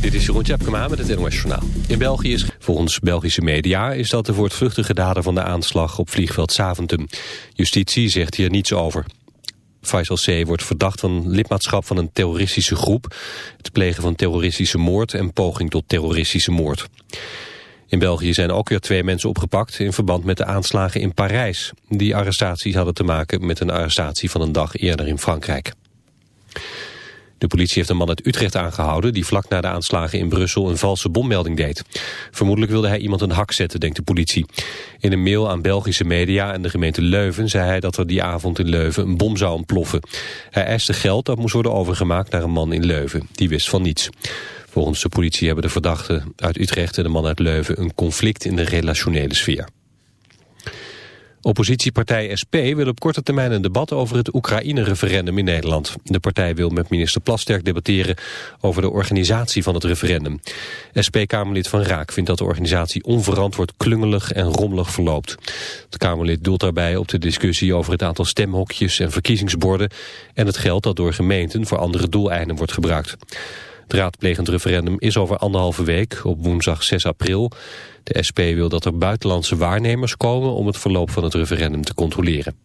Dit is Jeroen Tjepkema met het NOS Journaal. In België is, volgens Belgische media, is dat de voortvluchtige dader van de aanslag op vliegveld Zaventem. Justitie zegt hier niets over. Faisal C. wordt verdacht van lidmaatschap van een terroristische groep, het plegen van terroristische moord en poging tot terroristische moord. In België zijn ook weer twee mensen opgepakt in verband met de aanslagen in Parijs. Die arrestaties hadden te maken met een arrestatie van een dag eerder in Frankrijk. De politie heeft een man uit Utrecht aangehouden... die vlak na de aanslagen in Brussel een valse bommelding deed. Vermoedelijk wilde hij iemand een hak zetten, denkt de politie. In een mail aan Belgische media en de gemeente Leuven... zei hij dat er die avond in Leuven een bom zou ontploffen. Hij eiste geld dat moest worden overgemaakt naar een man in Leuven. Die wist van niets. Volgens de politie hebben de verdachten uit Utrecht en de man uit Leuven... een conflict in de relationele sfeer. Oppositiepartij SP wil op korte termijn een debat over het Oekraïne-referendum in Nederland. De partij wil met minister Plasterk debatteren over de organisatie van het referendum. SP-Kamerlid Van Raak vindt dat de organisatie onverantwoord klungelig en rommelig verloopt. Het Kamerlid doelt daarbij op de discussie over het aantal stemhokjes en verkiezingsborden en het geld dat door gemeenten voor andere doeleinden wordt gebruikt. Het raadplegend referendum is over anderhalve week, op woensdag 6 april. De SP wil dat er buitenlandse waarnemers komen om het verloop van het referendum te controleren.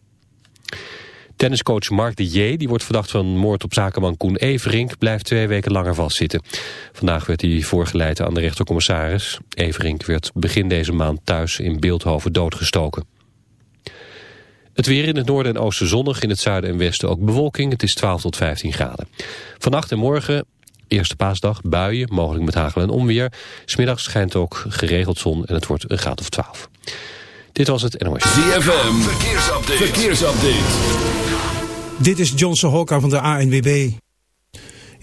Tenniscoach Mark de J, die wordt verdacht van moord op zakenman Koen Everink, blijft twee weken langer vastzitten. Vandaag werd hij voorgeleid aan de rechtercommissaris. Everink werd begin deze maand thuis in Beeldhoven doodgestoken. Het weer in het noorden en oosten zonnig, in het zuiden en westen ook bewolking. Het is 12 tot 15 graden. Vannacht en morgen Eerste paasdag, buien, mogelijk met hagel en onweer. Smiddags schijnt ook geregeld zon en het wordt een graad of 12. Dit was het NOS. ZFM, verkeersupdate. verkeersupdate. Dit is Johnson Hokka van de ANWB.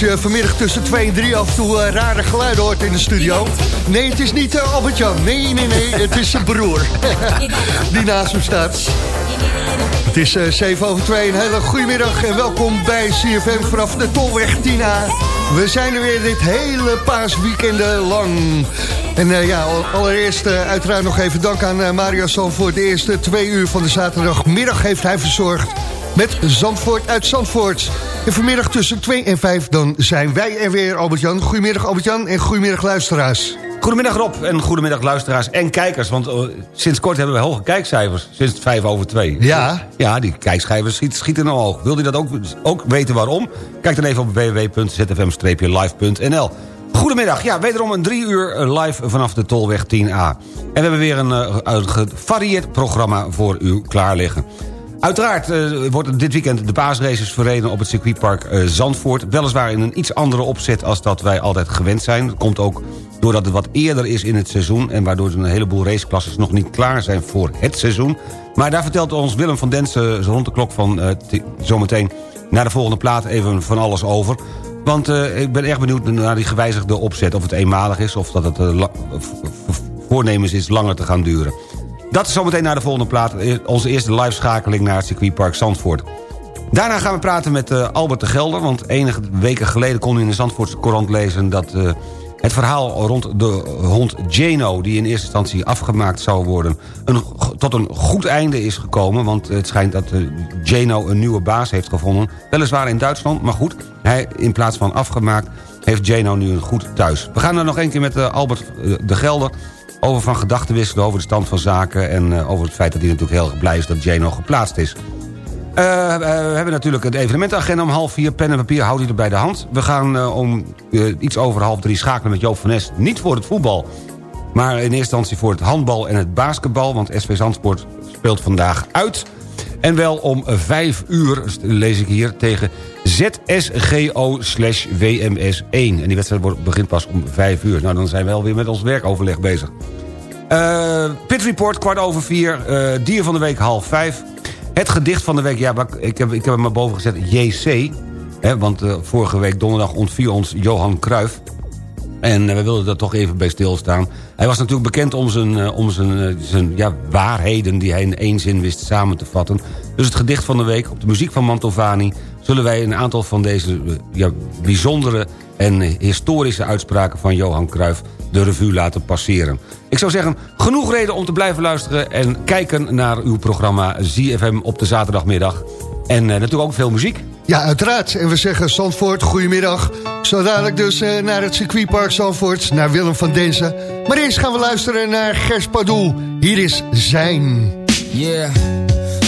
Als je vanmiddag tussen 2 en 3 af en toe eh, rare geluiden hoort in de studio... Nee, het is niet uh, Albert-Jan. Nee, nee, nee, het is zijn broer. Die naast hem staat. Het is uh, 7 over 2. Een hele goede middag en welkom bij CFM vanaf de Tolweg Tina. We zijn er weer dit hele paasweekend lang. En uh, ja, allereerst uh, uiteraard nog even dank aan uh, Mario voor de eerste twee uur van de zaterdagmiddag heeft hij verzorgd met Zandvoort uit Zandvoort. En vanmiddag tussen 2 en 5 dan zijn wij er weer, Albert-Jan. Goedemiddag Albert-Jan en goedemiddag luisteraars. Goedemiddag Rob en goedemiddag luisteraars en kijkers. Want uh, sinds kort hebben we hoge kijkcijfers. Sinds 5 over 2. Ja. Ja, die kijkcijfers schieten, schieten omhoog. Wil u dat ook, ook weten waarom? Kijk dan even op www.zfm-live.nl Goedemiddag, ja, wederom een drie uur live vanaf de Tolweg 10A. En we hebben weer een, uh, een gevarieerd programma voor u klaar liggen. Uiteraard uh, wordt dit weekend de paasraces verreden op het circuitpark uh, Zandvoort. Weliswaar in een iets andere opzet als dat wij altijd gewend zijn. Dat komt ook doordat het wat eerder is in het seizoen... en waardoor een heleboel raceklasses nog niet klaar zijn voor het seizoen. Maar daar vertelt ons Willem van Densen rond de klok van uh, zometeen... naar de volgende plaat even van alles over. Want ik ben erg benieuwd naar die gewijzigde opzet. Of het eenmalig is of dat het voornemens is langer te gaan duren. Dat is zometeen naar de volgende plaat. Onze eerste live-schakeling naar het circuitpark Zandvoort. Daarna gaan we praten met uh, Albert de Gelder... want enige weken geleden kon u in de Zandvoortse Courant lezen... dat uh, het verhaal rond de hond Jano... die in eerste instantie afgemaakt zou worden... Een, tot een goed einde is gekomen... want het schijnt dat Jano een nieuwe baas heeft gevonden. Weliswaar in Duitsland, maar goed. Hij, in plaats van afgemaakt, heeft Jano nu een goed thuis. We gaan er nog een keer met Albert de Gelder over van gedachten wisselen over de stand van zaken... en uh, over het feit dat hij natuurlijk heel blij is dat Jano geplaatst is. Uh, uh, we hebben natuurlijk het evenementagenda om half vier. Pen en papier houdt hij er bij de hand. We gaan om iets over half drie schakelen met Joop van Nes. Niet voor het voetbal, maar in eerste instantie voor het handbal en het basketbal. Want SV Zandsport speelt vandaag uit. En wel om vijf uur, lees ik hier, tegen ZSGO slash WMS 1. En die wedstrijd begint pas om 5 uur. Nou, dan zijn we alweer met ons werkoverleg bezig. Uh, Pit Report, kwart over vier. Uh, dier van de week, half vijf. Het gedicht van de week, ja, ik heb, ik heb hem maar boven gezet, JC. Hè, want uh, vorige week donderdag ontviel ons Johan Cruijff. En we wilden daar toch even bij stilstaan. Hij was natuurlijk bekend om zijn, om zijn, zijn ja, waarheden... die hij in één zin wist samen te vatten. Dus het gedicht van de week op de muziek van Mantovani zullen wij een aantal van deze ja, bijzondere en historische uitspraken van Johan Cruijff de revue laten passeren. Ik zou zeggen, genoeg reden om te blijven luisteren... en kijken naar uw programma ZFM op de zaterdagmiddag. En natuurlijk ook veel muziek. Ja, uiteraard. En we zeggen Zandvoort, goedemiddag. Zo dadelijk dus uh, naar het circuitpark Zandvoort, naar Willem van Denzen. Maar eerst gaan we luisteren naar Gers Padoel. Hier is Zijn. Yeah.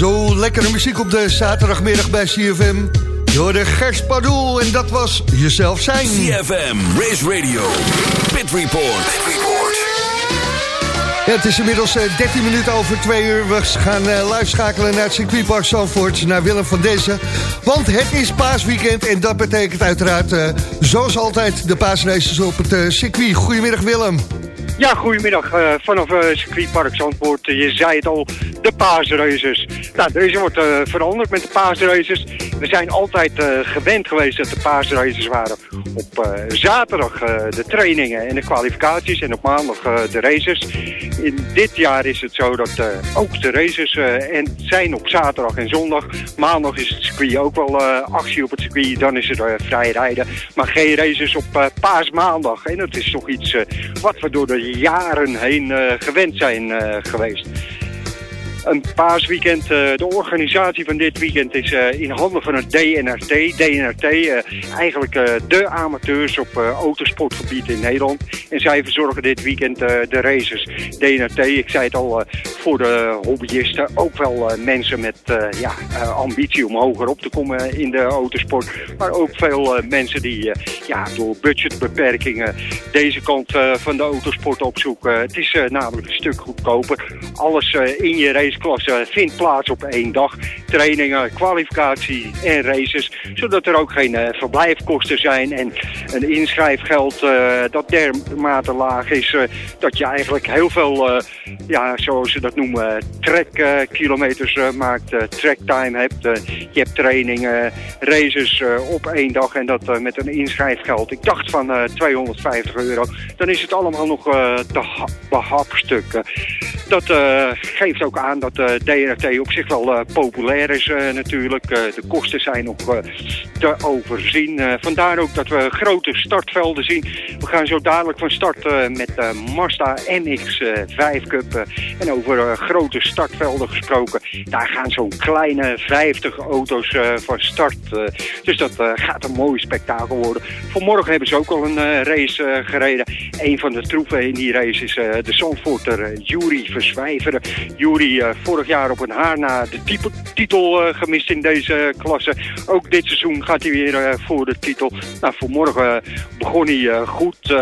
Zo lekkere muziek op de zaterdagmiddag bij CFM. Je hoorde Gers Pardoel en dat was Jezelf Zijn. CFM, Race Radio, Pit Report. Pit Report. Ja, het is inmiddels eh, 13 minuten over 2 uur. We gaan eh, live schakelen naar het circuitpark Zandvoort, naar Willem van Dezen. Want het is paasweekend en dat betekent uiteraard, eh, zoals altijd, de paasraces op het eh, circuit. Goedemiddag Willem. Ja, goedemiddag. eh, vanaf uh, circuitpark Zandvoort. Eh, je zei het al, de paasraces. Nou, deze wordt eh, veranderd met de paasraces. We zijn altijd eh, gewend geweest dat de paasraces waren. Op eh, zaterdag de trainingen en de kwalificaties en op maandag de races. In dit jaar is het zo dat ook de races en zijn op zaterdag en zondag. Maandag is het circuit ook wel actie op het circuit. Dan is er vrij rijden. Maar geen races op paasmaandag. En dat is toch iets wat we door de jaren heen gewend zijn geweest. Een paasweekend, eh, de organisatie van dit weekend is eh, in handen van het DNRT. DNRT, eh, eigenlijk de amateurs op autosportgebied in Nederland. En zij verzorgen dit weekend de races. DNRT, ik zei het al, voor de hobbyisten. Ook wel mensen met ja, ambitie om hoger op te komen in de autosport. Maar ook veel mensen die ja, door budgetbeperkingen deze kant van de autosport opzoeken. Het is namelijk een stuk goedkoper. Alles in je raceklasse vindt plaats op één dag. Trainingen, kwalificatie en races. Zodat er ook geen eh, verblijfkosten zijn en een inschrijfgeld eh, dat dermate laag is. eh, dat je eigenlijk heel veel, eh, ja, zoals ze dat noemen, trekkilometers eh, maakt. eh tracktime hebt. eh, je hebt trainingen, races eh, op één dag en dat eh, met een inschrijfgeld. Ik dacht van eh, 250 euro. Dan is het allemaal nog eh, te ha- behapstukken. Dat eh, geeft ook aan dat de DRT op zich wel eh, populair is eh, natuurlijk. Eh, de kosten zijn nog eh, te overzien. Eh, vandaar ook dat we grote startvelden zien. We gaan zo dadelijk van start eh, met de Mazda MX-5 Cup. eh, en over eh, grote startvelden gesproken. Daar gaan zo'n kleine 50 auto's eh, van start. eh. dus dat eh, gaat een mooi spektakel worden. Vanmorgen hebben ze ook al een eh, race eh, gereden. Een van de troepen in die race is eh, de Zandvoorter eh, Jury Verzwijveren. Jury eh, vorig jaar op een haar na de titel eh, gemist in deze klasse. Ook dit seizoen gaat hij weer eh, voor de titel. Nou, vanmorgen begon hij eh, goed.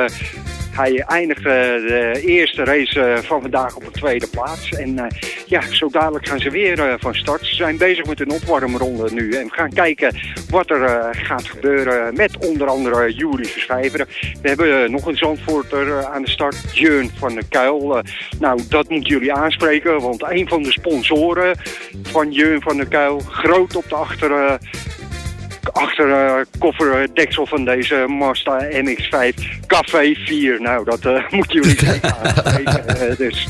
Hij eindigde de eerste race eh, van vandaag op de tweede plaats. En eh, ja, zo dadelijk gaan ze weer eh, van start. Ze zijn bezig met een opwarmronde nu. En we gaan kijken wat er gaat gebeuren met onder andere Jury Verschijveren. We hebben nog een Zandvoorter eh, aan de start, Jeun van der Kuil. Nou, dat moeten jullie aanspreken, want een van de sponsoren van Jeun van der Kuil, groot op de achter... eh, achter eh, kofferdeksel van deze Mazda MX-5 Café 4. Nou, dat eh, moeten jullie eh, dus.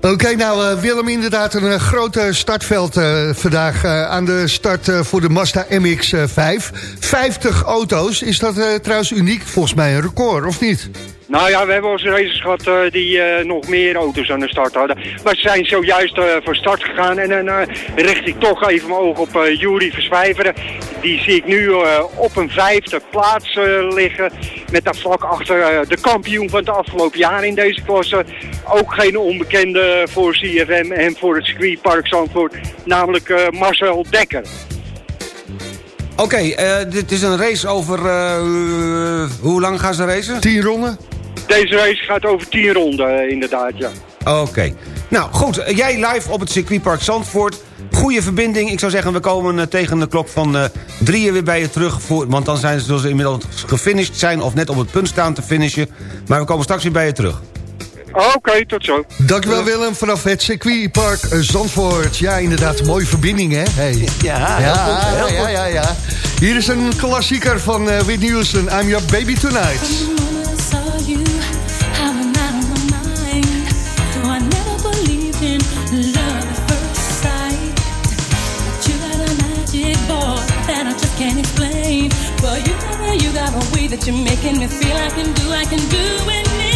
Oké, nou eh, Willem, inderdaad een groot uh, startveld uh, vandaag aan de start voor de Mazda MX-5. 50 auto's, is dat trouwens uniek? Volgens mij een record, of niet? Nou ja, we hebben onze races gehad uh, die uh, nog meer auto's aan de start hadden. Maar ze zijn zojuist uh, van start gegaan. En dan richt ik toch even mijn oog op uh, Jury Verzwijveren. Die zie ik nu op een vijfde plaats liggen. Met daar vlak achter de kampioen van het afgelopen jaar in deze klasse. Ook geen onbekende voor CFM en voor het circuitpark Zandvoort. Namelijk Marcel Dekker. Oké, okay, dit is een race over... hoe lang gaan ze racen? Tien ronden. Deze race gaat over 10 ronden, inderdaad, ja. Oké. Okay. Nou, goed. Jij live op het circuitpark Zandvoort. Goede verbinding. Ik zou zeggen, we komen uh, tegen de klok van uh, drieën weer bij je terug. Voor, want dan zijn ze, ze inmiddels gefinished zijn of net op het punt staan te finishen. Maar we komen straks weer bij je terug. Oké, okay, tot zo. Dankjewel Willem vanaf het circuitpark Zandvoort. Ja, inderdaad, mooie verbinding hè? Hey. Ja, ja, goed, ja, ja, ja, ja. Hier is een klassieker van uh, Whitney Houston, I'm Your Baby Tonight. Can't explain. But you you got a way that you're making me feel. I can do, I can do anything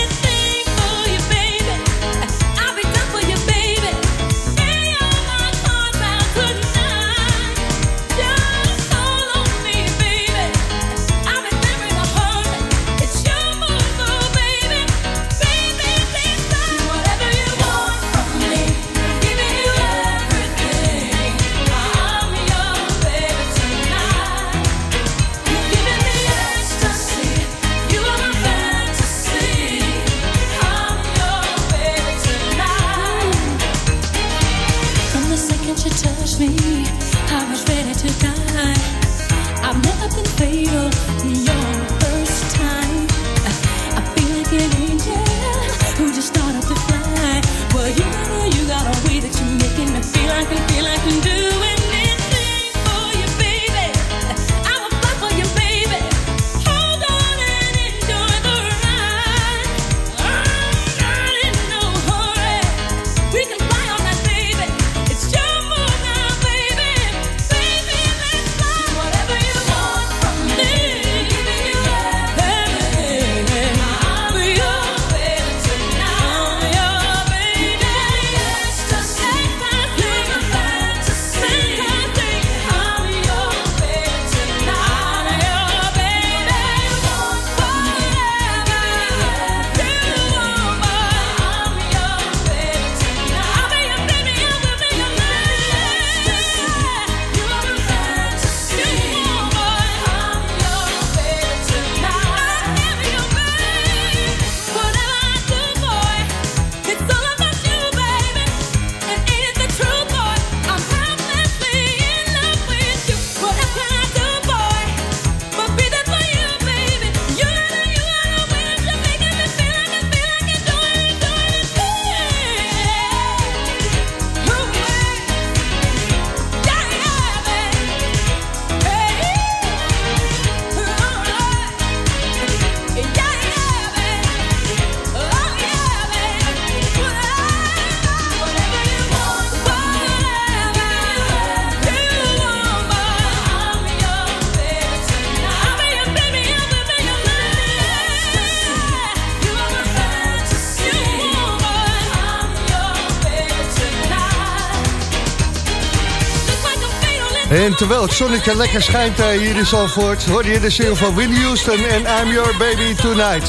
En terwijl het zonnetje lekker schijnt uh, hier in Zalvoort... hoor je de single van Whitney Houston en I'm Your Baby Tonight.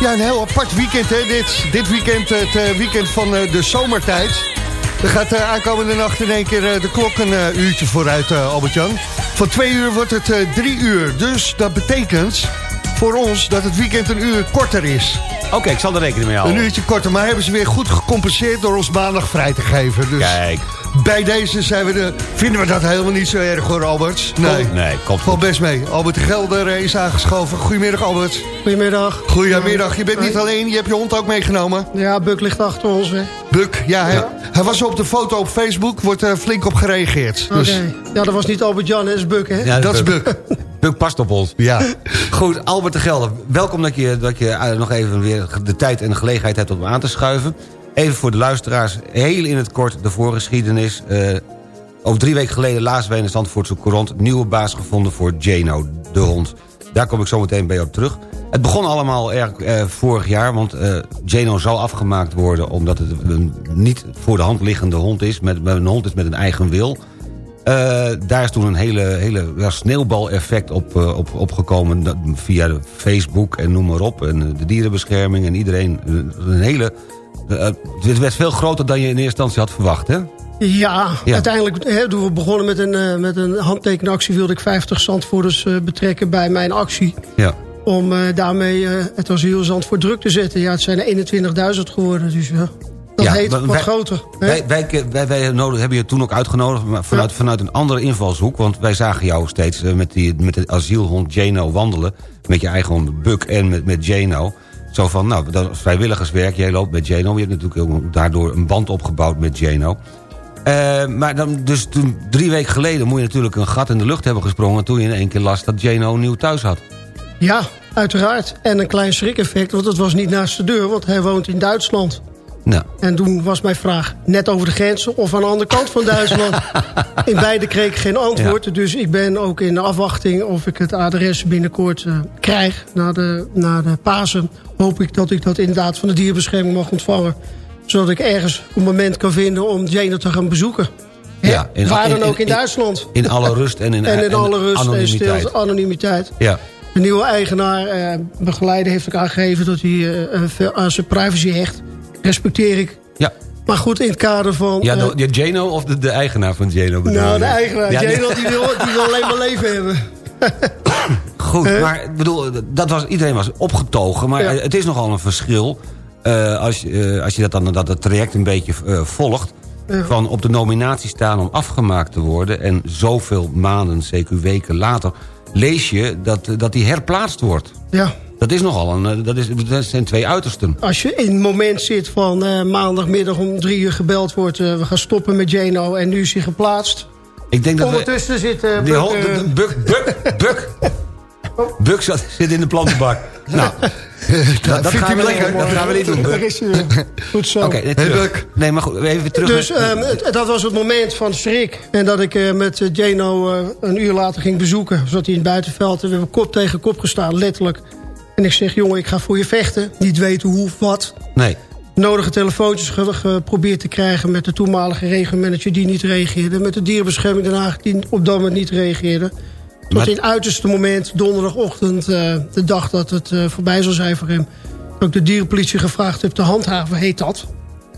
Ja, een heel apart weekend, hè? Dit, dit weekend, het uh, weekend van uh, de zomertijd. Er gaat aankomende nacht in één keer de klok een uurtje vooruit, Albert-Jan. Van twee uur wordt het drie uur. Dus dat betekent voor ons dat het weekend een uur korter is. Oké, ik zal er rekening mee Een houden. uurtje korter, maar hebben ze weer goed gecompenseerd door ons maandag vrij te geven. Dus Kijk. Bij deze zijn we de, vinden we dat helemaal niet zo erg hoor, Albert. Nee, Nee, komt valt goed. best mee. Albert de Gelder eh, is aangeschoven. Goedemiddag Albert. Goedemiddag. Goedemiddag. Je bent niet alleen, je hebt je hond ook meegenomen. Ja, Buk ligt achter ons. hè. Buk, ja, hij, hij was op de foto op Facebook, wordt er flink op gereageerd. Oké. Dus Ja, dat was niet Albert-Jan, dat is Buk, hè? Ja, dat is Buk. Buk past op ons. Ja. Goed, Albert de Gelder, welkom dat je, dat je eh, nog even weer de tijd en de gelegenheid hebt om aan te schuiven. Even voor de luisteraars, heel in het kort de voorgeschiedenis. Eh over drie weken geleden wij in de Zandvoortse Courant... nieuwe baas gevonden voor Jano, de hond. Daar kom ik zo meteen bij op terug. Het begon allemaal erg eh, vorig jaar, want eh Jano zou afgemaakt worden... omdat het een niet voor de hand liggende hond is, met, een hond is met een eigen wil... Eh, daar is toen een hele, hele ja, sneeuwbaleffect op, eh, op, opgekomen... via Facebook en noem maar op. En de dierenbescherming en iedereen. Een hele, het werd veel groter dan je in eerste instantie had verwacht, hè? Ja, Ja. uiteindelijk hè, toen we begonnen met een, eh, met een handtekenactie... wilde ik 50 Zandvoerders eh, betrekken bij mijn actie. Ja. Om eh, daarmee eh, het asiel Zandvoort druk te zetten. Ja, het zijn er 21.000 geworden, dus. Dat Ja, heet wat wij- groter. hè? Wij, wij, wij, wij nodig, hebben je toen ook uitgenodigd maar vanuit, vanuit een andere invalshoek. Want wij zagen jou steeds eh, met, die, met de asielhond Jano wandelen. Met je eigen hond Buck en met, met Jano. Zo van, nou, dat is vrijwilligerswerk. Jij loopt met Jano. Je hebt natuurlijk daardoor een band opgebouwd met Jano. Eh, maar dan, dus toen, drie weken geleden moet je natuurlijk een gat in de lucht hebben gesprongen... toen je in één keer las dat een nieuw thuis had. Ja, uiteraard. En een klein schrik-effect, want het was niet naast de deur... want hij woont in Duitsland. Nou, En toen was mijn vraag net over de grenzen of aan de andere kant van Duitsland. In beide kreeg ik geen antwoord. Dus ik ben ook in de afwachting of ik het adres binnenkort eh, krijg. Na de, na de Pasen hoop ik dat ik dat inderdaad van de dierenbescherming mag ontvangen. Zodat ik ergens een moment kan vinden om Jane te gaan bezoeken. Ja, in- Waar dan ook in, in- Duitsland. in alle rust en in, en in alle rust en anonimiteit. stilte, anonimiteit. Ja. De nieuwe eigenaar, eh, begeleider, heeft ook aangegeven dat hij eh, veel aan zijn privacy hecht. Respecteer ik. Ja. Maar goed, in het kader van... Ja, eh, de, de Jano of de, de eigenaar van Jano bedoel nou, de eigenaar. Ja, Jano, die wil, die wil alleen maar leven hebben. Goed, maar ik bedoel, dat was, iedereen was opgetogen. Maar Ja. het is nogal een verschil eh, als, je, eh, als je dat, dan, dat het traject een beetje eh, volgt. Ja. Van op de nominatie staan om afgemaakt te worden... en zoveel maanden, CQ weken later... lees je dat, dat die herplaatst wordt. Ja. Dat is nogal een... eh, Dat, is, dat zijn twee uitersten. Als je in het moment zit van eh, maandagmiddag om drie uur gebeld wordt... eh, we gaan stoppen met Jano en nu is hij geplaatst. Ik denk dat we, Ondertussen zit... eh, hond- eh, de- de- Buk, Buk, Buk. Buk zat, zit in de plantenbak. Nou, dat, dat vindt gaan hij we, lekker. dat gaan we niet doen. daar Buk. is hij weer. Goed zo. Oké, nee, terug. Nee, maar goed, even terug. Dus ehm, het- dat was het moment van schrik. En dat ik eh, met Jano eh, een uur later ging bezoeken. Zat hij in het buitenveld en we hebben kop tegen kop gestaan, letterlijk. En ik zeg, jongen, ik ga voor je vechten. Niet weten hoe of wat. Nee. Nodige telefoontjes ge- geprobeerd te krijgen... met de toenmalige regelmanager die niet reageerde. Met de dierenbescherming Den Haag die op dat moment niet reageerde. Tot Maar- in het uiterste moment, donderdagochtend... eh, de dag dat het eh, voorbij zou zijn voor hem... dat ik de dierenpolitie gevraagd heb te handhaven, heet dat.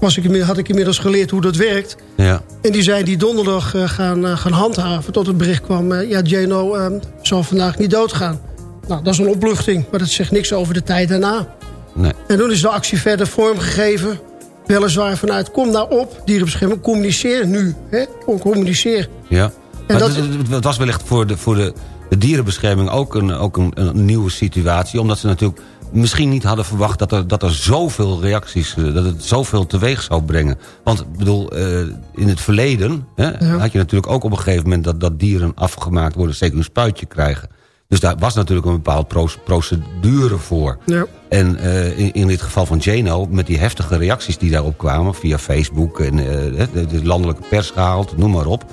Was ik, had ik inmiddels geleerd hoe dat werkt. Ja. En die zijn die donderdag eh, gaan, gaan handhaven. Tot het bericht kwam, ja, Jano eh, zal vandaag niet doodgaan. Nou, dat is een opluchting, maar dat zegt niks over de tijd daarna. Nee. En toen is de actie verder vormgegeven. Weliswaar vanuit, kom nou op, dierenbescherming, communiceer nu. Hè? Communiceer. Ja. En dat- het, was wellicht voor de, voor de, de dierenbescherming ook, een, ook een, een nieuwe situatie. Omdat ze natuurlijk misschien niet hadden verwacht dat er, dat er zoveel reacties... eh, dat het zoveel teweeg zou brengen. Want ik bedoel, eh, in het verleden hè, had je natuurlijk ook op een gegeven moment... dat, dat dieren afgemaakt worden, zeker een spuitje krijgen. Dus daar was natuurlijk een bepaald pro- procedure voor. Ja. En eh, in, in dit geval van Jano, met die heftige reacties die daarop kwamen... via Facebook en eh, de, de landelijke pers gehaald, noem maar op...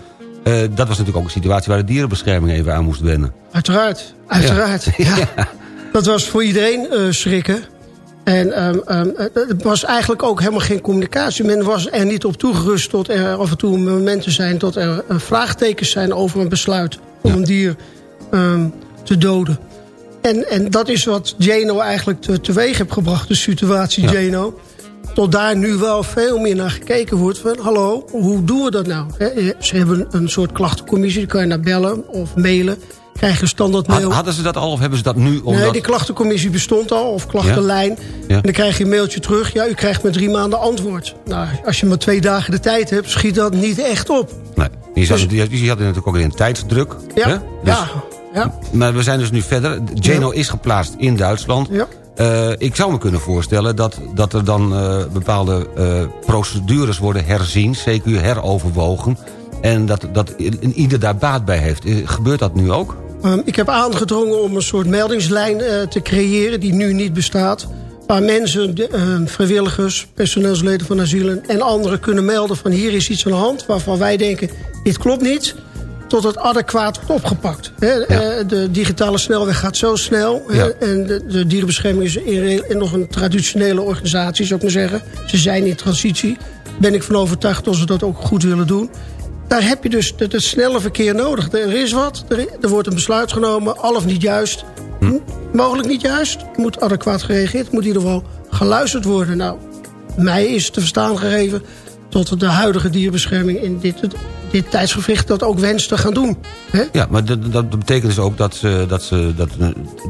eh, dat was natuurlijk ook een situatie waar de dierenbescherming even aan moest wennen. Uiteraard, uiteraard. Ja. Dat was voor iedereen schrikken. En ehm, ehm, het was eigenlijk ook helemaal geen communicatie. Men was er niet op toegerust tot er af en toe momenten zijn... dat er vraagtekens zijn over een besluit om een dier ehm, te doden. En, en dat is wat Jano eigenlijk te, teweeg heeft gebracht, de situatie Ja. Jano. Tot daar nu wel veel meer naar gekeken wordt van... hallo, hoe doen we dat nou? Ze hebben een soort klachtencommissie, daar kan je naar bellen of mailen. Ik krijg je een standaard mail. hadden ze dat al of hebben ze dat nu? Omdat... Nee, die klachtencommissie bestond al, of klachtenlijn. Ja. En dan krijg je een mailtje terug. Ja, u krijgt met drie maanden antwoord. Nou, als je maar twee dagen de tijd hebt, schiet dat niet echt op. Nee, die, Dus- die, die had natuurlijk ook weer een tijdsdruk. Ja, hè? Dus- ja, ja. Maar we zijn dus nu verder. Geno is geplaatst in Duitsland. Ja. Eh, ik zou me kunnen voorstellen dat, dat er dan eh, bepaalde eh, procedures worden herzien... CQ heroverwogen... en dat, dat ieder daar baat bij heeft. Gebeurt dat nu ook? Ehm, ik heb aangedrongen om een soort meldingslijn te creëren... die nu niet bestaat. Waar mensen, de, ehm, vrijwilligers, personeelsleden van asielen... en anderen kunnen melden van hier is iets aan de hand... waarvan wij denken, dit klopt niet... tot het adequaat wordt opgepakt. Eh, de digitale snelweg gaat zo snel. Ja. en de, de dierenbescherming is in, nog een traditionele organisatie, zou ik maar zeggen. Ze zijn in transitie. Ben ik van overtuigd dat ze dat ook goed willen doen. Daar heb je dus het, snelle verkeer nodig. Er is wat, er, er wordt een besluit genomen, al of niet juist. Hm. Mogelijk niet juist, moet adequaat gereageerd, moet in ieder geval geluisterd worden. Nou, mij is te verstaan gegeven tot de huidige dierenbescherming in dit, dit tijdsgevricht dat ook wenst te gaan doen. Ja, maar dat, dat betekent dus ook dat, ze, dat, ze, dat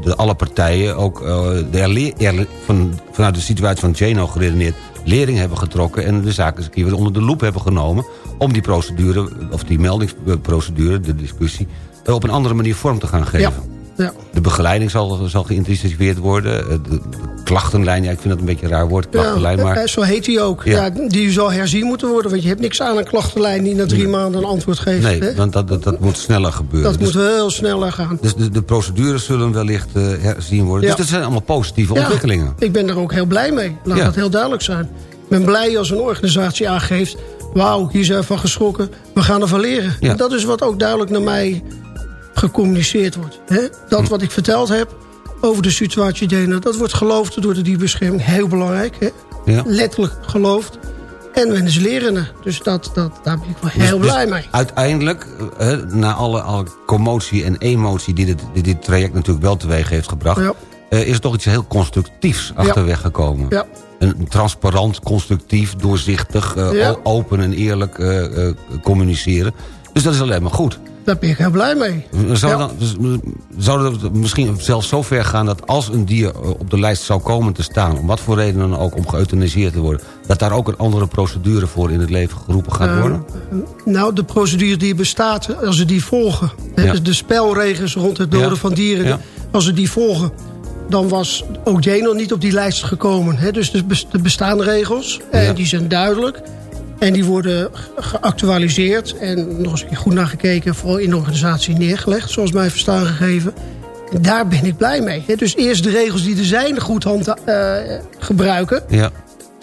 de, alle partijen... ook eh, de erle- erle- van, vanuit de situatie van Geno geredeneerd... lering hebben getrokken en de zaken eens een keer weer onder de loep hebben genomen... om die procedure, of die meldingsprocedure, de discussie... eh, op een andere manier vorm te gaan geven. Ja, ja. De begeleiding zal, zal geïntensiveerd worden. eh, De, klachtenlijn, ja, ik vind dat een beetje een raar woord, klachtenlijn. Ja, maar eh, zo heet hij ook. Ja. Ja. die zal herzien moeten worden. Want je hebt niks aan een klachtenlijn die na drie maanden een antwoord geeft. nee, hè? want dat, dat, dat moet sneller gebeuren. Dat Dus- moet heel sneller gaan. Dus de, de procedures zullen wellicht eh, herzien worden. Dus dat zijn allemaal positieve ontwikkelingen. Ik ben er ook heel blij mee. Laat dat heel duidelijk zijn. Ik ben blij als een organisatie aangeeft... wauw, hier zijn we van geschrokken. We gaan ervan leren. Dat is wat ook duidelijk naar mij gecommuniceerd wordt. Hè? Dat Hm. wat ik verteld heb over de situatie Denen... dat wordt geloofd door de dierbescherming. Heel belangrijk. Hè? Ja. Letterlijk geloofd. En mensen leren er. Dus dat, dat, daar ben ik wel heel Dus- blij dus mee. Uiteindelijk, na alle, alle commotie en emotie... die dit, die dit traject natuurlijk wel teweeg heeft gebracht... Ja. eh, is er toch iets heel constructiefs achterweg gekomen. Ja. Een transparant, constructief, doorzichtig... eh, open en eerlijk eh, communiceren. Dus dat is alleen maar goed. Daar ben ik heel blij mee. Zou, Ja. dan, dus, zou het misschien zelfs zo ver gaan dat als een dier eh, op de lijst zou komen te staan... om wat voor reden dan ook, om geëuthaniseerd te worden... dat daar ook een andere procedure voor in het leven geroepen gaat Eh, worden? Nou, de procedure die bestaat, als ze die volgen... Ja. dus de spelregels rond het doden Ja. van dieren... Als ze die volgen, dan was ook Jeno niet op die lijst gekomen. Hè. Dus de, bes- de bestaande regels, en die zijn duidelijk... en die worden ge- geactualiseerd... en nog eens goed naar gekeken... vooral in de organisatie neergelegd, zoals mij verstaan gegeven... En daar ben ik blij mee. Dus eerst de regels die er zijn goed hand, eh, gebruiken... Ja.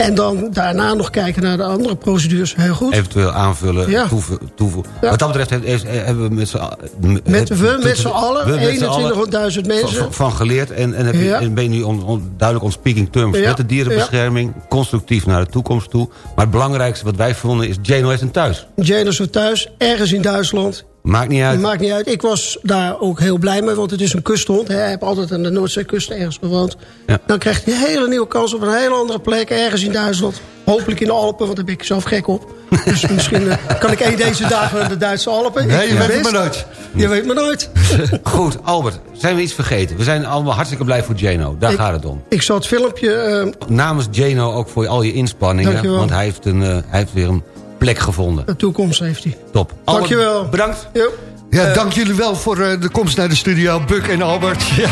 En dan daarna nog kijken naar de andere procedures. Heel goed. eventueel aanvullen, Ja. toevo- toevoegen. Ja. Wat dat betreft heeft, heeft- hebben we met z'n a- Met, het- we met z'n allen, met z'n allen 21.000 mensen. Van, geleerd en, en, heb je, Ja. en ben je nu on- on- duidelijk on speaking terms met de dierenbescherming. Constructief naar de toekomst toe. Maar het belangrijkste wat wij vonden is... Jano heeft een thuis. Janus weer thuis, ergens in Duitsland. Maakt niet uit. Maakt niet uit. Ik was daar ook heel blij mee, want het is een kusthond. Hij heeft altijd aan de Noordzeekust ergens gewoond. Ja. Dan krijgt hij een hele nieuwe kans op een hele andere plek, ergens in Duitsland. Hopelijk in de Alpen, want daar ben ik zelf gek op. Dus misschien eh, kan ik één deze dagen naar de Duitse Alpen. Nee, je weet het best. maar nooit. Je weet maar nooit. Goed, Albert, zijn we iets vergeten? We zijn allemaal hartstikke blij voor Jano. Daar Ik- gaat het om. Ik zal het filmpje... eh, Namens Jano ook voor al je inspanningen. Dankjewel. Want hij heeft, een, eh, hij heeft weer een plek gevonden. de toekomst heeft hij. Top. Albert, Dankjewel. Bedankt. Jo. Ja, dank jullie wel voor eh, de komst naar de studio, Buck en Albert. Ja.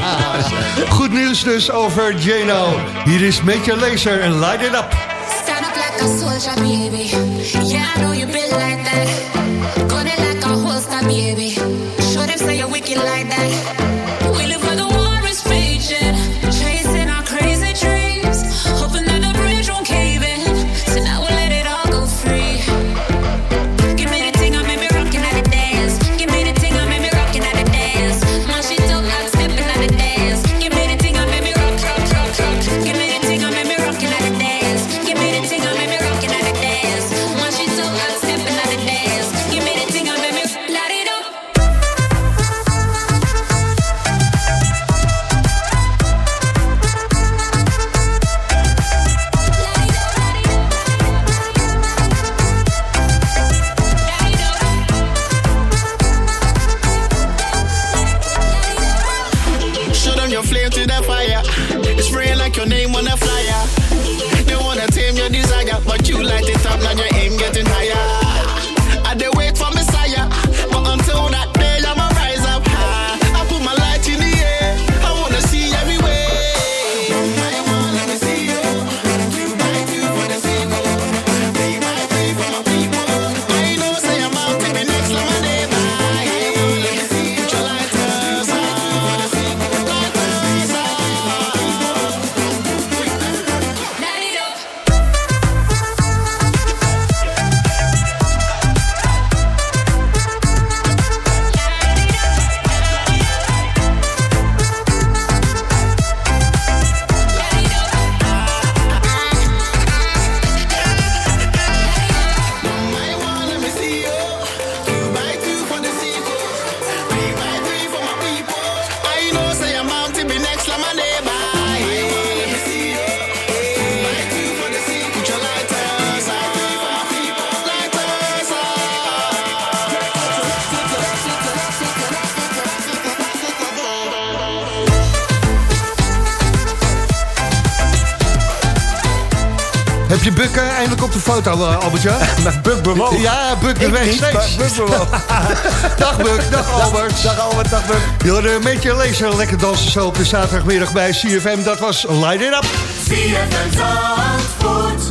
Goed nieuws dus over Jano. Hier is Major Laser en Light It Up. Stand up like a soldier, baby. Yeah, I know you been like that. Gun it like a holster, baby. Show them say you're wicked like that. Heb je Buk eh, eindelijk op de foto, uh, Albertje? Buk bewoog. Ja, Buk beweegt steeds. Buk bewoog. dag Buk, dag Albert. Dag Albert, dag Buk. Jullie een beetje lezen, lekker dansen zo op de zaterdagmiddag bij CFM. Dat was Light It Up. CFM Zandvoort.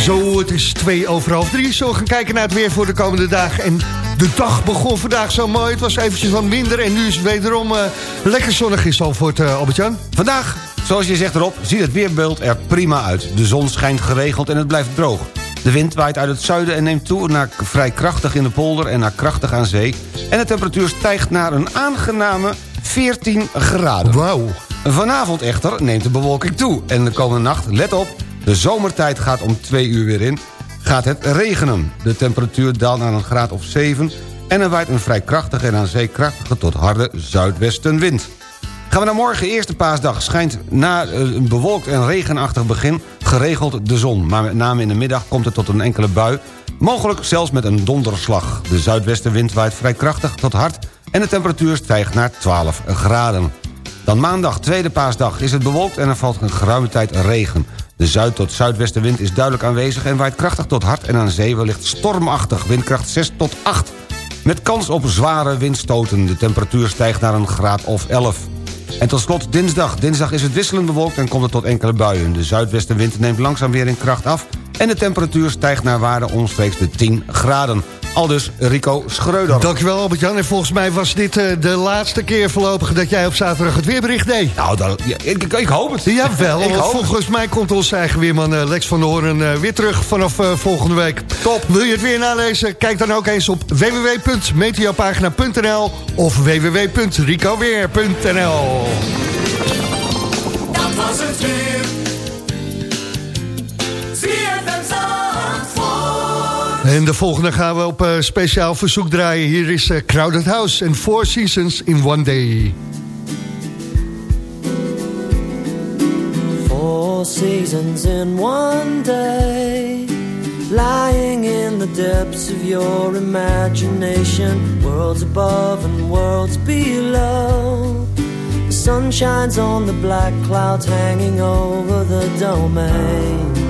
Zo, het is twee over half drie. Zo gaan kijken naar het weer voor de komende dagen. En de dag begon vandaag zo mooi. Het was eventjes wat minder en nu is het wederom uh, lekker zonnig in Zandvoort, uh, Albert-Jan. Vandaag, zoals je zegt erop, ziet het weerbeeld er prima uit. De zon schijnt geregeld en het blijft droog. De wind waait uit het zuiden en neemt toe naar vrij krachtig in de polder en naar krachtig aan zee. En de temperatuur stijgt naar een aangename 14 graden. Wauw. Vanavond echter neemt de bewolking toe. En de komende nacht, let op, de zomertijd gaat om twee uur weer in... gaat het regenen. De temperatuur daalt naar een graad of 7... en er waait een vrij krachtige en aan zee krachtige tot harde zuidwestenwind. Gaan we naar morgen, eerste paasdag, schijnt na een bewolkt en regenachtig begin geregeld de zon. Maar met name in de middag komt het tot een enkele bui, mogelijk zelfs met een donderslag. De zuidwestenwind waait vrij krachtig tot hard en de temperatuur stijgt naar 12 graden. Dan maandag, tweede paasdag, is het bewolkt en er valt een geruime tijd regen. De zuid- tot zuidwestenwind is duidelijk aanwezig en waait krachtig tot hard... en aan zee wellicht stormachtig, windkracht 6 tot 8. Met kans op zware windstoten. De temperatuur stijgt naar een graad of 11. En tot slot dinsdag. Dinsdag is het wisselend bewolkt en komt het tot enkele buien. De zuidwestenwind neemt langzaam weer in kracht af... en de temperatuur stijgt naar waarde omstreeks de 10 graden. Aldus Rico Schreuder. Dankjewel Albert-Jan. En volgens mij was dit uh, de laatste keer voorlopig dat jij op zaterdag het weerbericht deed. Nou, dan, ja, ik, ik, ik, hoop het. Jawel, ik hoop volgens mij komt onze eigen weerman uh, Lex van der Hoorn uh, weer terug vanaf volgende week. Top. Wil je het weer nalezen? Kijk dan ook eens op www.meteopagina.nl of www.ricoweer.nl Dat was het weer. En de volgende gaan we op uh, speciaal verzoek draaien. Hier is uh, Crowded House en Four Seasons in One Day. Four seasons in one day Lying in the depths of your imagination Worlds above and worlds below The sun shines on the black clouds hanging over the domain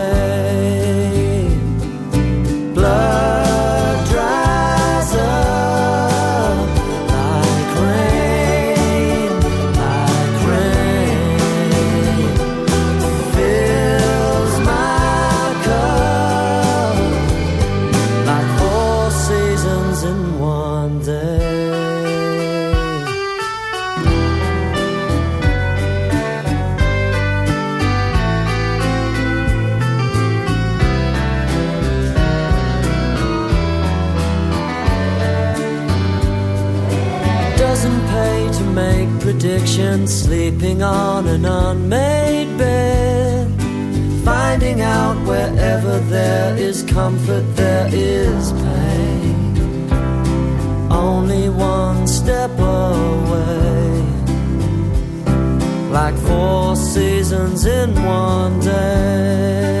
Seasons in one day.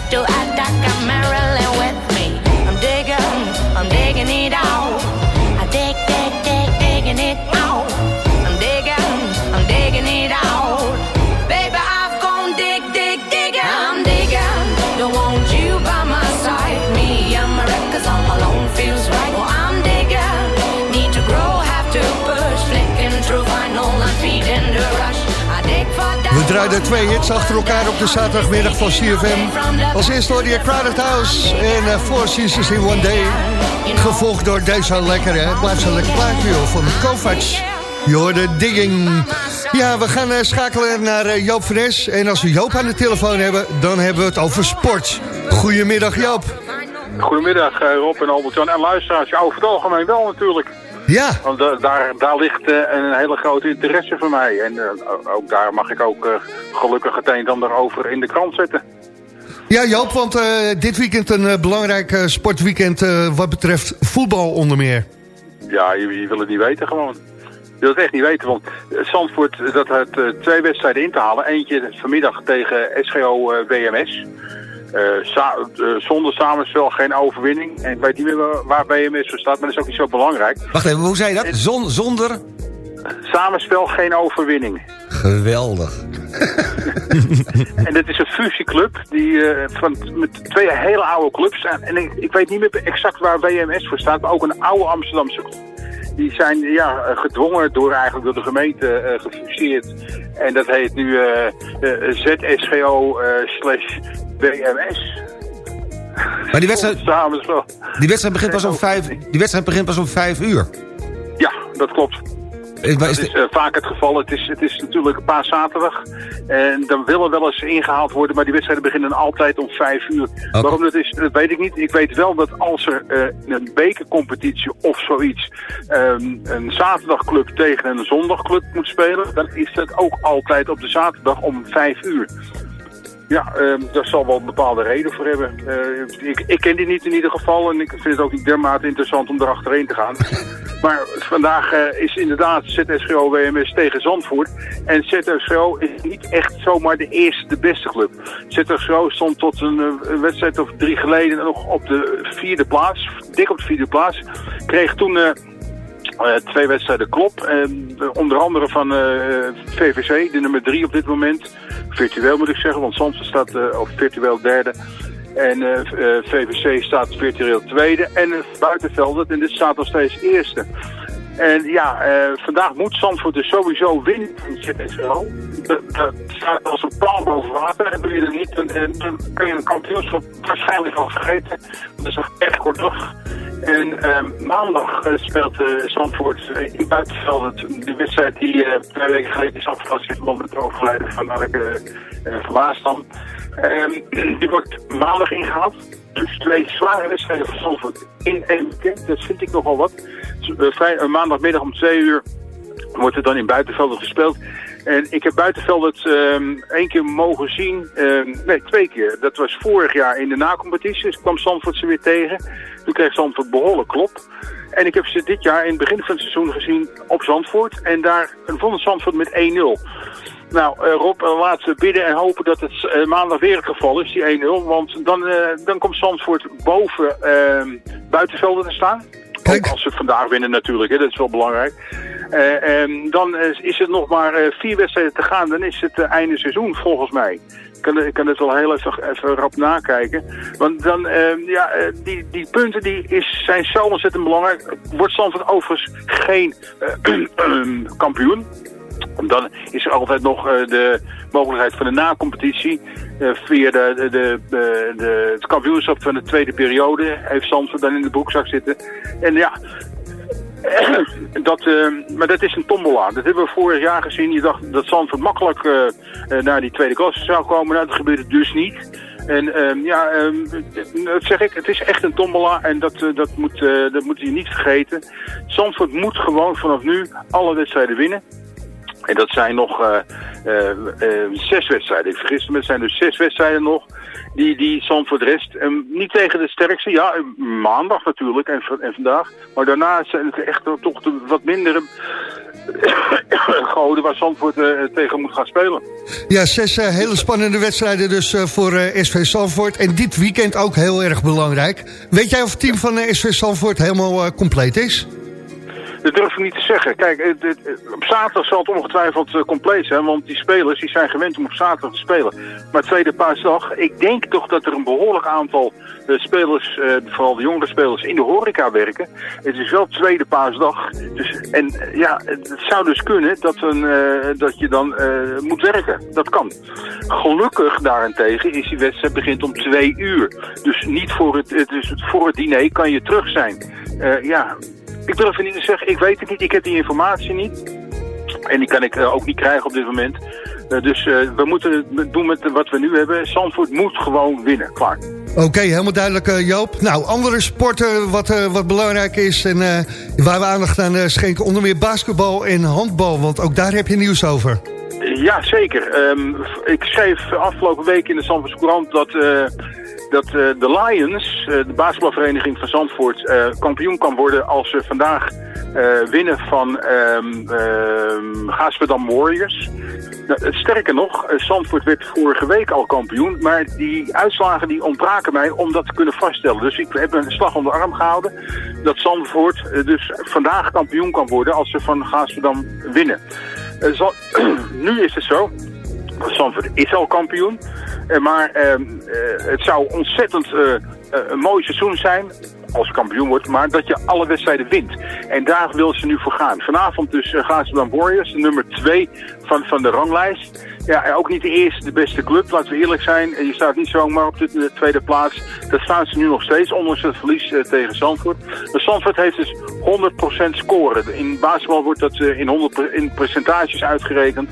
potato and a draaiden twee hits achter elkaar op de zaterdagmiddag van CFM. Als eerste hoorde je Crowded House en uh, Four Seasons in One Day. Gevolgd door deze lekker, hè? Het blijft lekker plaatje, van Kovac. Je hoorde Digging. Ja, we gaan eh, schakelen naar eh, Joop van. En als we Joop aan de telefoon hebben, dan hebben we het over sport. Goedemiddag, Joop. Goedemiddag Rob en Albert-Jan en luisteraars. Over het algemeen wel natuurlijk. Ja. Want da- daar, daar ligt eh, een hele grote interesse voor mij. En eh, ook daar mag ik ook eh, gelukkig het een en ander over in de krant zetten. Ja, Joop, want eh, dit weekend een eh, belangrijk eh, sportweekend eh, wat betreft voetbal onder meer. Ja, je, je wil het niet weten gewoon. Je wil het echt niet weten, want eh, Zandvoort eh, dat had eh, twee wedstrijden in te halen. Eentje vanmiddag tegen SGO eh, WMS. Eh, sa- eh, zonder samenspel geen overwinning. En ik weet niet meer waar- BMS voor staat, maar dat is ook niet zo belangrijk. Wacht even, hoe zei je dat? Zon, zonder? Samenspel geen overwinning. Geweldig. En dat is een fusieclub die, eh, van, met twee hele oude clubs. En, en ik, ik weet niet meer exact waar WMS voor staat, maar ook een oude Amsterdamse club. Die zijn ja, eh, gedwongen door eigenlijk door de gemeente eh, gefuseerd. En dat heet nu eh, eh, ZSGO eh, slash WMS. Maar die wedstrijd, die wedstrijd, begint pas om vijf, die wedstrijd begint pas om vijf uur. Ja, dat klopt. Eh, Dat is eh, vaak het geval. Het is, het is natuurlijk een paar zaterdag. En dan willen wel eens ingehaald worden, maar die wedstrijden beginnen altijd om vijf uur. Waarom dat is, dat weet ik niet. Ik weet wel dat als er eh, een bekercompetitie of zoiets ehm, een zaterdagclub tegen een zondagclub moet spelen, dan is dat ook altijd op de zaterdag om vijf uur. Ja, ehm, daar zal wel een bepaalde reden voor hebben. Eh, ik, ik ken die niet in ieder geval en ik vind het ook niet dermate interessant om erachterheen te gaan. Maar vandaag eh, is inderdaad ZSGO WMS tegen Zandvoort. En ZSGO is niet echt zomaar de eerste, de beste club. ZSGO stond tot een, eh, een wedstrijd of drie geleden nog op de vierde plaats. Dik op de vierde plaats. Kreeg toen... eh, twee wedstrijden klop. Eh, onder andere van eh, VVC, de nummer drie op dit moment. Virtueel moet ik zeggen, want Zandvoort staat of virtueel derde. En VVC staat virtueel tweede. En uh, Buitenveld, en dit staat nog steeds eerste. En ja, eh, vandaag moet Zandvoort dus sowieso winnen van ZSO. dat, staat als een paal boven water. En doe je er niet, dan, kun je een kampioenschap waarschijnlijk al vergeten. Dat is nog echt kort dag. En ehm, maandag eh, speelt eh, Zandvoort eh, in buitenveld de wedstrijd die eh, twee weken geleden is afgelast is met het overlijden van Mark uh, van Waasdam. Ehm, die wordt maandag ingehaald. Dus twee zware wedstrijden voor Zandvoort in één weekend. Dat vind ik nogal wat. Eh, vrij, eh, maandagmiddag om twee uur wordt er dan in buitenvelden gespeeld. En ik heb buitenvelden het ehm, één keer mogen zien, ehm, nee twee keer. Dat was vorig jaar in de nacompetitie, dus kwam Zandvoort ze weer tegen. Toen kreeg Zandvoort behoorlijk klop. En ik heb ze dit jaar in het begin van het seizoen gezien op Zandvoort. En daar vond het Zandvoort met 1-0. Nou, eh, Rob, eh, laten we bidden en hopen dat het maandag weer het geval is, die 1-0. Want dan, dan komt Zandvoort boven ehm, buitenvelden te staan. Ook als ze vandaag winnen natuurlijk, hè, dat is wel belangrijk. En dan is het nog maar eh, vier wedstrijden te gaan. Dan is het eh, einde seizoen, volgens mij. Ik kan, het wel heel even, even rap nakijken. Want dan, eh, ja, die, die punten die is, zijn zo ontzettend belangrijk. Wordt Zandvoort overigens geen eh, kampioen. Dan is er altijd nog eh, de mogelijkheid van de na-competitie. Eh, via de, de, de, de, het kampioenschap van de tweede periode heeft Zandvoort dan in de broekzak zitten. En ja, dat, eh, maar dat is een tombola. Dat hebben we vorig jaar gezien. Je dacht dat Zandvoort makkelijk eh, eh, naar die tweede klasse zou komen. Nou, dat gebeurde dus niet. En ehm, ja, ehm, dat zeg ik, het is echt een tombola en dat, eh, dat, moet, eh, dat moet je niet vergeten. Zandvoort moet gewoon vanaf nu alle wedstrijden winnen. En dat zijn nog eh, eh, eh, zes wedstrijden. Ik vergis me, het zijn dus zes wedstrijden nog. Die, die Zandvoort rest. En niet tegen de sterkste. Ja, maandag natuurlijk en, en vandaag. Maar daarna zijn het echt toch de wat mindere goden waar Zandvoort tegen moet gaan spelen. Ja, zes hele spannende wedstrijden dus voor SV Zandvoort. En dit weekend ook heel erg belangrijk. Weet jij of het team van SV Zandvoort helemaal compleet is? Dat durf ik niet te zeggen. Kijk, op zaterdag zal het ongetwijfeld eh, compleet zijn, want die spelers die zijn gewend om op zaterdag te spelen. Maar tweede paasdag, ik denk toch dat er een behoorlijk aantal eh, spelers, eh, vooral de jongere spelers, in de horeca werken. Het is wel tweede paasdag. Dus, en ja, het zou dus kunnen dat, een, dat je dan moet werken. Dat kan. Gelukkig daarentegen is die wedstrijd begint om twee uur. Dus niet voor het, is voor het diner kan je terug zijn. Ja, ik durf het niet te zeggen. Ik weet het niet. Ik heb die informatie niet. En die kan ik eh, ook niet krijgen op dit moment. Eh, dus eh, we moeten het doen met wat we nu hebben. Zandvoort moet gewoon winnen. Klaar. Oké, helemaal duidelijk Joop. Nou, andere sporten wat, wat belangrijk is... en waar we aandacht aan schenken... onder meer basketbal en handbal, want ook daar heb je nieuws over. Ja, zeker. Ehm, ik schreef afgelopen week in de Zandvoortse Courant dat, dat eh, de Lions, eh, de basketbalvereniging van Zandvoort, eh, kampioen kan worden als ze vandaag winnen van Gaasperdam Warriors. Nou, sterker nog, Zandvoort werd vorige week al kampioen, maar die uitslagen die ontbraken mij om dat te kunnen vaststellen. Dus ik heb een slag om de arm gehouden dat Zandvoort dus vandaag kampioen kan worden als ze van Gaasperdam winnen. Nu is het zo. Zandvoort is al kampioen. Eh, maar ehm, eh, het zou ontzettend eh, een mooi seizoen zijn als kampioen wordt, maar dat je alle wedstrijden wint. En daar wil ze nu voor gaan. Vanavond dus gaan ze dan Warriors, nummer 2 van, van de ranglijst. Ja, ook niet de eerste, de beste club, laten we eerlijk zijn. Je staat niet zomaar op de, de tweede plaats. Daar staan ze nu nog steeds, ondanks het verlies tegen Zandvoort. Maar Zandvoort heeft dus 100% scoren. In basketbal wordt dat in, 100 per- in percentages uitgerekend.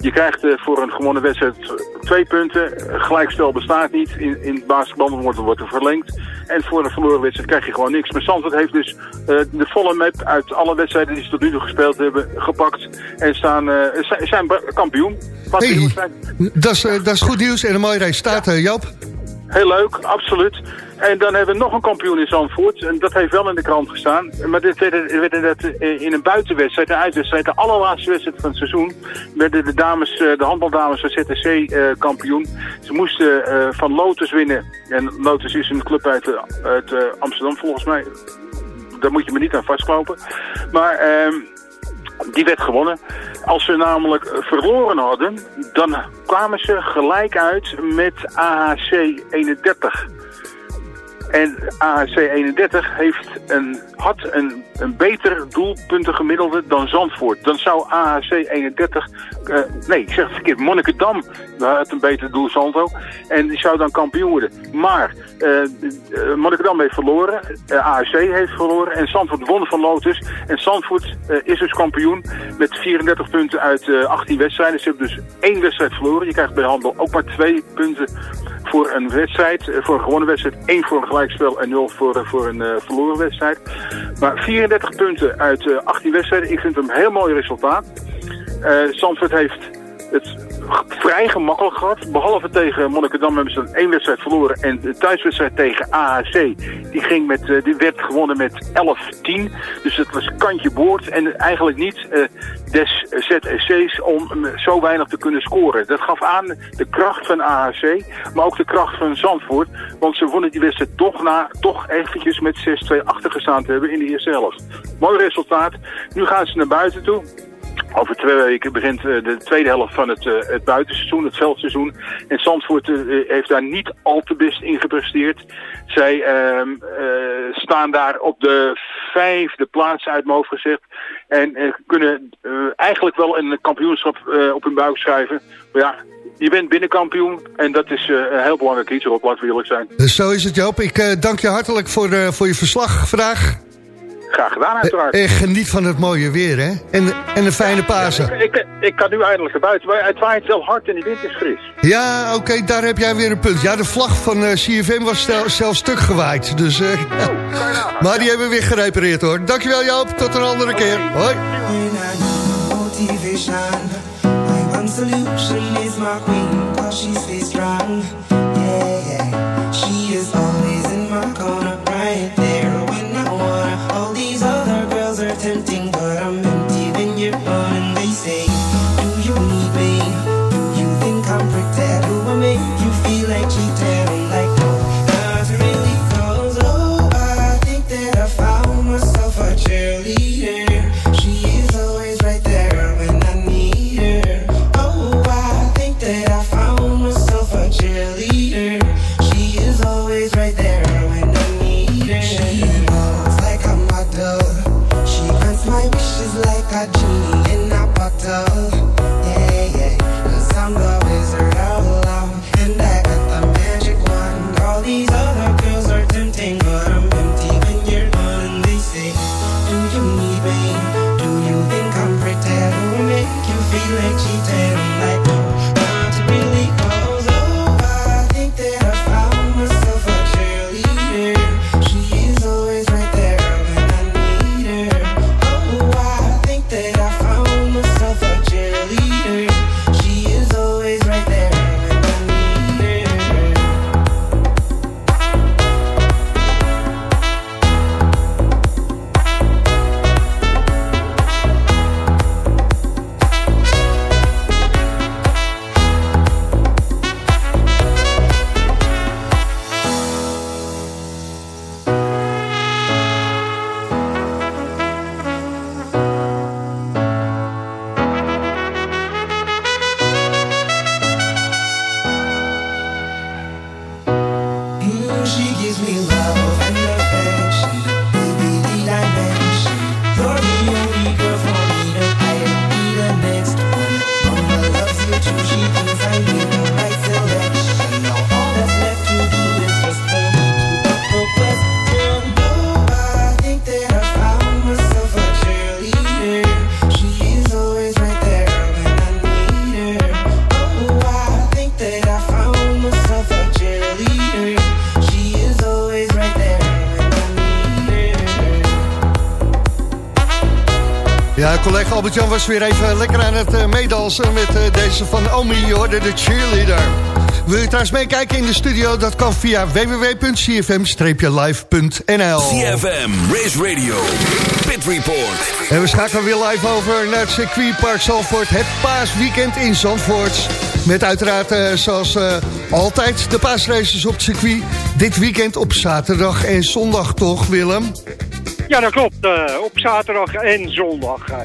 Je krijgt eh, voor een gewone wedstrijd twee punten. Gelijkspel bestaat niet. In, in basketbal wordt, wordt er verlengd. En voor een verloren wedstrijd krijg je gewoon niks. Maar Zandvoort heeft dus eh, de volle map uit alle wedstrijden die ze tot nu toe gespeeld hebben gepakt. En staan, eh, zijn, kampioen. Zijn. Dat is, dat is goed nieuws en een mooi resultaat, eh, Joop. Heel leuk, absoluut. En dan hebben we nog een kampioen in Zandvoort. En dat heeft wel in de krant gestaan. Maar dit inderdaad, eh, in een buitenwedstrijd, een uitwedstrijd, de allerlaatste wedstrijd van het seizoen, werden de dames, eh, de handbaldames van ZTC eh, kampioen. Ze moesten van Lotus winnen. En Lotus is een club uit, uit Amsterdam volgens mij. Daar moet je me niet aan vastlopen. Maar ehm, die werd gewonnen. Als ze namelijk verloren hadden, dan kwamen ze gelijk uit met AHC 31. En AHC 31 heeft een, had een, een beter doelpuntengemiddelde dan Zandvoort. Dan zou AHC 31, eh, nee ik zeg het verkeerd, Monnikendam had een beter doelsaldo. En die zou dan kampioen worden. Maar eh, eh, Monnikendam heeft verloren, eh, AHC heeft verloren en Zandvoort won van Lotus. En Zandvoort is dus kampioen met 34 punten uit eh, 18 wedstrijden. Ze hebben dus één wedstrijd verloren. Je krijgt bij handel ook maar twee punten voor een wedstrijd. eh, voor een gewonnen wedstrijd, één voor een gelijkspel en nul voor, eh, voor een eh, verloren wedstrijd. Maar 34 punten uit eh, 18 wedstrijden. Ik vind het een heel mooi resultaat. Zandvoort heeft het vrij gemakkelijk gehad. Behalve tegen Monnikendam hebben ze één wedstrijd verloren. En de thuiswedstrijd tegen AHC, die, ging met, eh, die werd gewonnen met 11-10. Dus het was kantje boord. En eigenlijk niet eh, des ZSC's om mm, zo weinig te kunnen scoren. Dat gaf aan de kracht van AHC, maar ook de kracht van Zandvoort. Want ze wonnen die wedstrijd toch, na, toch eventjes met 6-2 achtergestaan te hebben in de eerste helft. Mooi resultaat. Nu gaan ze naar buiten toe. Over twee weken begint eh, de tweede helft van het, eh, het buitenseizoen, het veldseizoen. En Zandvoort eh, heeft daar niet al te best in gepresteerd. Zij ehm, eh, staan daar op de vijfde plaats uit mijn hoofd gezegd. En kunnen eigenlijk wel een kampioenschap op hun buik schrijven. Maar ja, je bent binnenkampioen en dat is een heel belangrijk iets erop, laten we eerlijk zijn. Zo is het Joop. Ik dank je hartelijk voor, voor je verslag vandaag. Graag gedaan uiteraard. En geniet van het mooie weer, hè? En, en een fijne Pasen. Ik, ik, ik kan nu eindelijk naar buiten, maar het waait wel hard en de wind is fris. Ja, oké, daar heb jij weer een punt. Ja, de vlag van eh, CFM was stel, zelfs stuk gewaaid. Dus, eh, maar die hebben we weer gerepareerd, hoor. Dankjewel, Joop. Tot een andere keer. Hoi. motivation. My one solution is my queen, cause she stays strong. Albert-Jan was weer even lekker aan het eh, meedansen met eh, deze van Omi, je hoorde de cheerleader. Wil je trouwens meekijken in de studio? Dat kan via www.cfm-live.nl CFM, Race Radio, Pit Report. En we schakelen weer live over naar het circuitpark Zandvoort. Het paasweekend in Zandvoort. Met uiteraard, eh, zoals altijd, de paasraces op het circuit. Dit weekend op zaterdag en zondag toch, Willem? Ja, dat klopt. eh, op zaterdag en zondag. eh.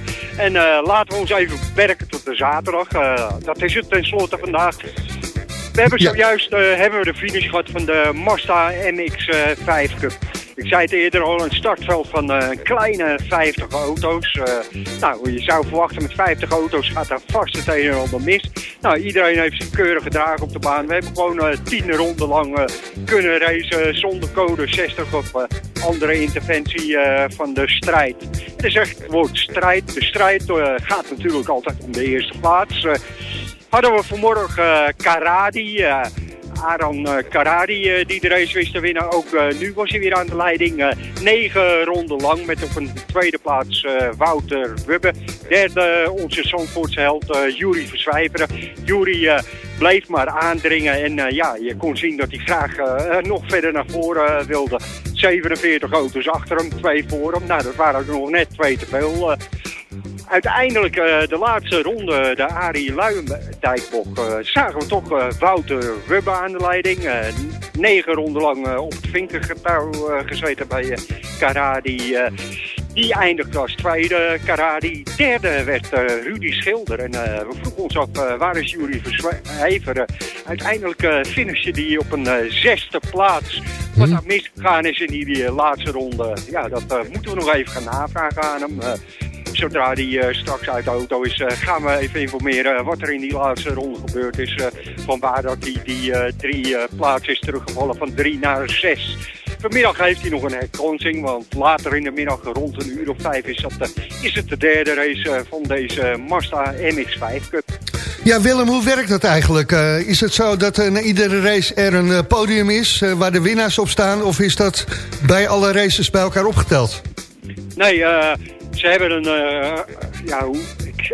en eh, laten we ons even beperken tot de zaterdag. dat is het tenslotte vandaag. We hebben zojuist hebben we de finish gehad van de Mazda MX-5 Cup. Ik zei het eerder al, een startveld van een kleine 50 auto's. Eh, nou, je zou verwachten met 50 auto's gaat daar vast het een en ander mis. Nou, iedereen heeft zich keurig gedragen op de baan. We hebben gewoon eh, tien ronden lang eh, kunnen racen zonder code 60 of eh, andere interventie van de strijd. Het is echt het woord strijd. De strijd gaat natuurlijk altijd om de eerste plaats. Hadden we vanmorgen Karadi... eh, Aran eh, Karadi eh, die de race wist te winnen. Ook eh, nu was hij weer aan de leiding. Eh, negen ronden lang met op een tweede plaats eh, Wouter Wubbe. Derde eh, onze Zandvoortse held eh Jury Verzwijveren. Jury eh, bleef maar aandringen en eh, ja, je kon zien dat hij graag eh, nog verder naar voren eh, wilde. 47 auto's achter hem, twee voor hem. Nou, dat waren er nog net twee te veel. Uiteindelijk eh, de laatste ronde, de Arie Luijendijkbocht, eh, zagen we toch eh, Wouter Wubbe aan de leiding. Negen ronden lang op het vinkergetouw gezeten bij Karadi. die eindigde als tweede, Karadi. Derde werd Rudy Schilder. En we vroegen ons af, waar is Jury Verzwijveren? Uiteindelijk uh, finishte die op een zesde plaats. Wat daar misgegaan is in die, die, laatste ronde, ja, dat moeten we nog even gaan navragen aan hem. Eh, zodra hij eh, straks uit de auto is, eh, gaan we even informeren wat er in die laatste ronde gebeurd is. eh, van waar dat hij die eh, drie eh, plaatsen is teruggevallen van drie naar zes. Vanmiddag heeft hij nog een herkansing, want later in de middag rond een uur of vijf is, dat, eh, is het de derde race eh, van deze Mazda MX-5 Cup. Ja, Willem, hoe werkt dat eigenlijk? Eh, is het zo dat eh, na iedere race er een eh, podium is eh, waar de winnaars op staan? Of is dat bij alle races bij elkaar opgeteld? Nee, eh, ze hebben een, eh, ja, hoe,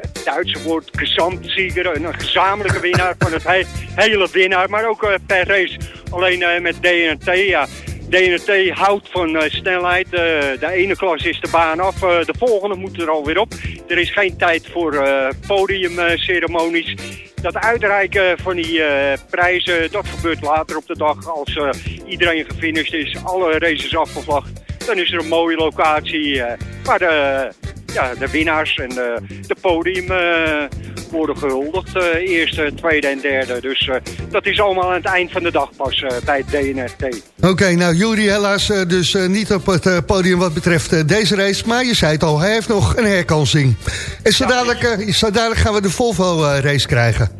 het Duitse woord gezamtsieger, een, gezamenlijke winnaar van het he- hele winnaar, maar ook eh, per race. Alleen eh, met DNT, ja. DNT houdt van snelheid. De ene klas is de baan af, de volgende moet er alweer op. Er is geen tijd voor podiumceremonies. Dat uitreiken van die prijzen, dat gebeurt later op de dag als iedereen gefinished is, alle races afgevlacht. Dan is er een mooie locatie eh, waar de, ja, de winnaars en de, de podium eh, worden gehuldigd. eh, eerste, tweede en derde. Dus eh, dat is allemaal aan het eind van de dag pas eh, bij het DNRT. Oké, nou Jury helaas eh, dus eh, niet op het eh, podium wat betreft eh, deze race. Maar je zei het al, hij heeft nog een herkansing. En zo dadelijk, eh, zo dadelijk gaan we de Volvo eh, race krijgen.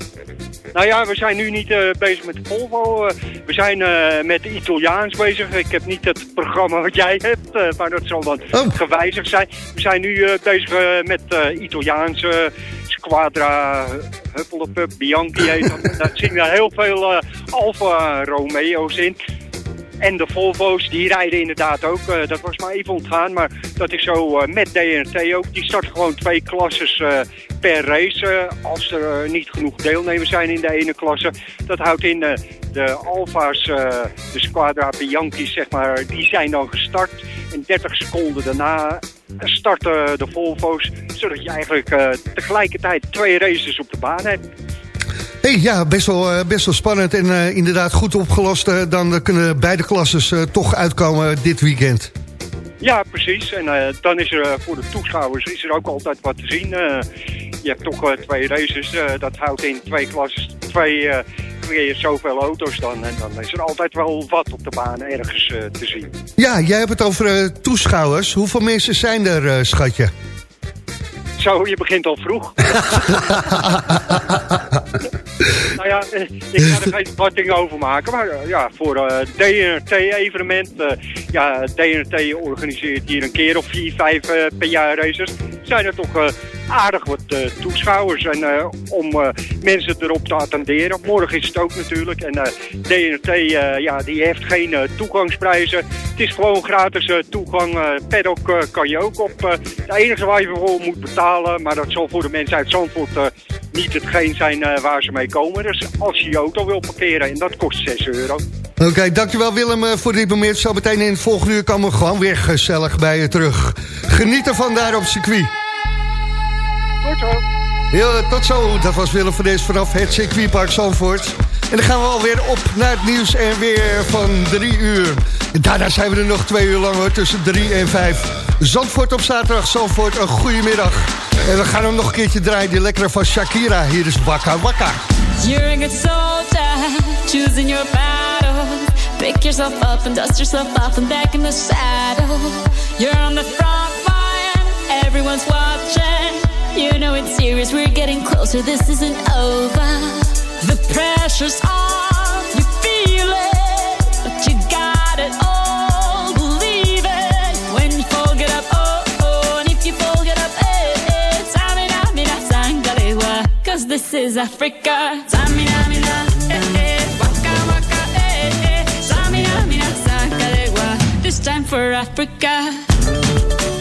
Nou ja, we zijn nu niet eh, bezig met de Volvo. eh, we zijn eh, met de Italiaans bezig. Ik heb niet het programma wat jij hebt, maar dat zal dan gewijzigd zijn. We zijn nu bezig met Italiaanse Squadra Huppelepup, Bianchi heet dat. Daar zien we heel veel Alfa Romeo's in. En de Volvo's, die rijden inderdaad ook. eh, dat was maar even ontgaan, maar dat is zo eh, met DNT ook. Die start gewoon twee klasses eh, per race. als er niet genoeg deelnemers zijn in de ene klasse. Dat houdt in de Alfa's, de Squadra Bianchi's, zeg maar, die zijn dan gestart. En 30 seconden daarna starten de Volvo's. Zodat je eigenlijk tegelijkertijd twee races op de baan hebt. Hey, ja, best wel, eh, best wel spannend en eh, inderdaad goed opgelost. eh, dan kunnen beide klasses eh, toch uitkomen dit weekend. Ja, precies. En dan is er voor de toeschouwers is er ook altijd wat te zien. Je hebt toch twee races. dat houdt in twee klasses, twee keer zoveel auto's dan. En dan is er altijd wel wat op de baan ergens te zien. Ja, jij hebt het over toeschouwers. Hoeveel mensen zijn er, schatje? Zo, je begint al vroeg. nou ja, eh, ik ga er geen verwachting over maken. Maar eh, ja, voor DNRT-evenement. eh, ja, DNRT organiseert hier een keer of vier, vijf per jaar races. Zijn er toch aardig wat eh, toeschouwers. En eh, om eh, mensen erop te attenderen. Morgen is het ook natuurlijk. En eh, ja, die heeft geen toegangsprijzen. Het is gewoon gratis toegang. paddock kan je ook op. het enige waar je voor moet betalen, maar dat zal voor de mensen uit Zandvoort niet hetgeen zijn waar ze mee komen. Dus als je je auto wil parkeren, en dat kost 6 euro. Oké, dankjewel Willem voor dit moment. Zo meteen in het volgende uur komen we gewoon weer gezellig bij je terug. Geniet ervan daar op circuit. Ja, eh, tot zo. Dat was Willem van deze vanaf het circuitpark Zandvoort. En dan gaan we alweer op naar het nieuws en weer van drie uur. Daarna zijn we er nog twee uur lang tussen drie en vijf. Zandvoort op zaterdag, Zandvoort, een goede middag. En we gaan hem nog een keertje draaien, die lekkere van Shakira. Hier is Waka Waka. You're a soldier, choosing your battle. Pick yourself up and dust yourself off and back in the saddle. You're on the front line, everyone's watching. You know it's serious, we're getting closer, this isn't over. The pressure's on, you feel it, but you got it all, believe it. When you fall, get up, oh, oh, and if you fall, get up, eh, eh. Samina, mina, sangalewa, cause this is Africa. Samina, mina, eh, eh, waka, waka, eh, eh. Samina, mina, sangalewa, this time for Africa.